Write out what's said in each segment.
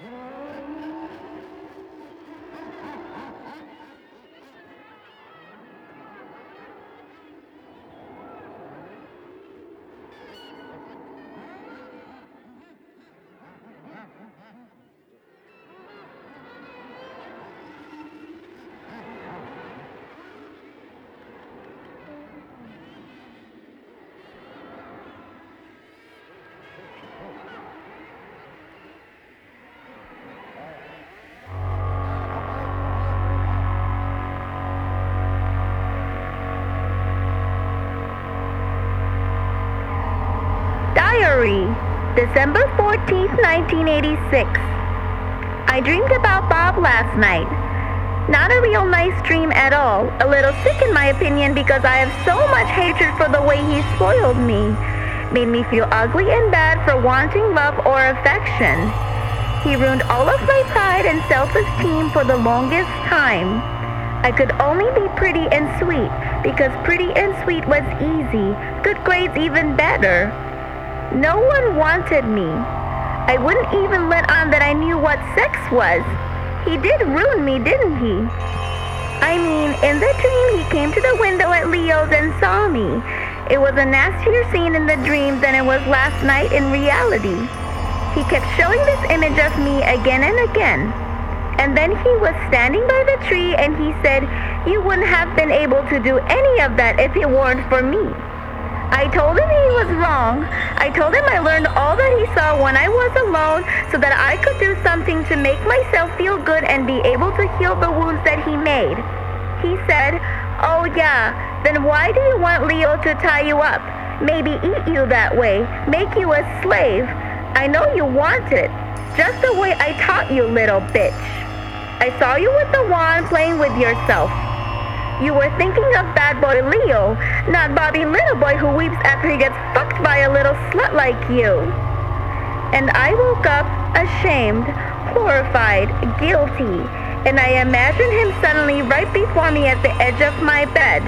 うわ! December 14th, 1986. I dreamed about Bob last night. Not a real nice dream at all. A little sick in my opinion because I have so much hatred for the way he spoiled me. Made me feel ugly and bad for wanting love or affection. He ruined all of my pride and self-esteem for the longest time. I could only be pretty and sweet because pretty and sweet was easy. Good grades even better. No one wanted me. I wouldn't even let on that I knew what sex was. He did ruin me, didn't he? I mean, in the dream, he came to the window at Leo's and saw me. It was a nastier scene in the dream than it was last night in reality. He kept showing this image of me again and again. And then he was standing by the tree and he said, You wouldn't have been able to do any of that if it weren't for me. I told him he was wrong. I told him I learned all that he saw when I was alone so that I could do something to make myself feel good and be able to heal the wounds that he made. He said, Oh yeah, then why do you want Leo to tie you up? Maybe eat you that way, make you a slave. I know you want it, just the way I taught you, little bitch. I saw you with the wand playing with yourself. You were thinking of bad boy Leo, not Bobby Little Boy who weeps after he gets fucked by a little slut like you. And I woke up ashamed, horrified, guilty, and I imagined him suddenly right before me at the edge of my bed.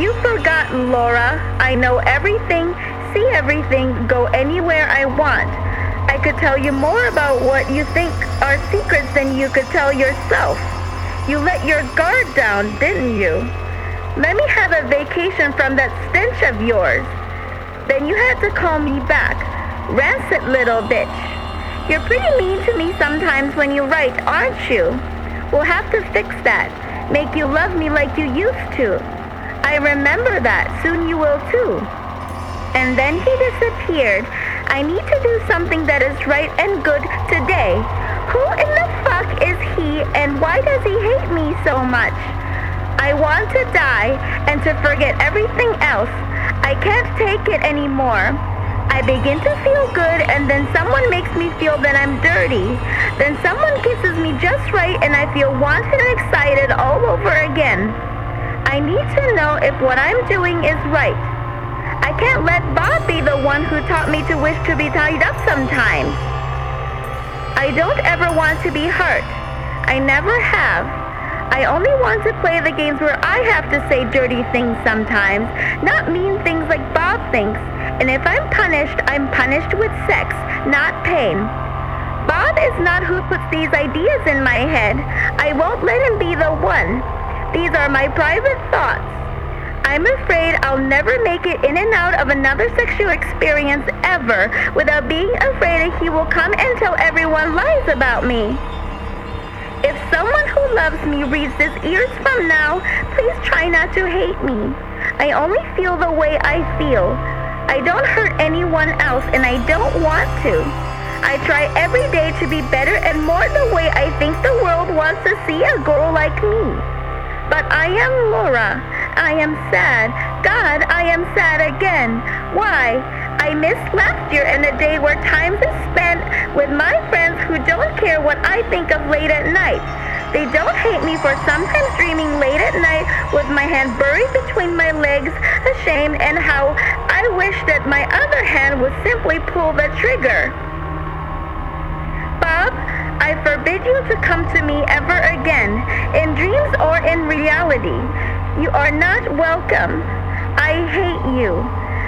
You've forgotten, Laura. I know everything, see everything, go anywhere I want. I could tell you more about what you think are secrets than you could tell yourself. You let your guard down, didn't you? Let me have a vacation from that stench of yours. Then you had to call me back. Rancid little bitch. You're pretty mean to me sometimes when you write, aren't you? We'll have to fix that. Make you love me like you used to. I remember that. Soon you will too. And then he disappeared. I need to do something that is right and good today. Who in he and why does he hate me so much? I want to die and to forget everything else. I can't take it anymore. I begin to feel good and then someone makes me feel that I'm dirty. Then someone kisses me just right and I feel wanted and excited all over again. I need to know if what I'm doing is right. I can't let Bob be the one who taught me to wish to be tied up sometimes. I don't ever want to be hurt. I never have. I only want to play the games where I have to say dirty things sometimes, not mean things like Bob thinks. And if I'm punished, I'm punished with sex, not pain. Bob is not who puts these ideas in my head. I won't let him be the one. These are my private thoughts. I'm afraid I'll never make it in and out of another sexual experience ever without being afraid that he will come and tell everyone lies about me. If someone who loves me reads this years from now, please try not to hate me. I only feel the way I feel. I don't hurt anyone else and I don't want to. I try every day to be better and more the way I think the world wants to see a girl like me. But I am Laura. I am sad. God, I am sad again. Why? I missed last year and a day where time is spent with my friends who don't care what I think of late at night. They don't hate me for sometimes dreaming late at night with my hand buried between my legs, ashamed, and how I wish that my other hand would simply pull the trigger. Bob, I forbid you to come to me ever again, in dreams or in reality. You are not welcome. I hate you.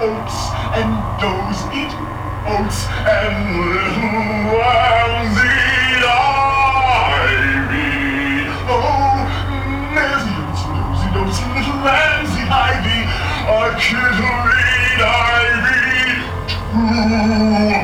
oats and those eat oats and little worms eat ivy. Oh, nasty oats, nosy oats, little lambs eat ivy. A kid'll eat ivy too.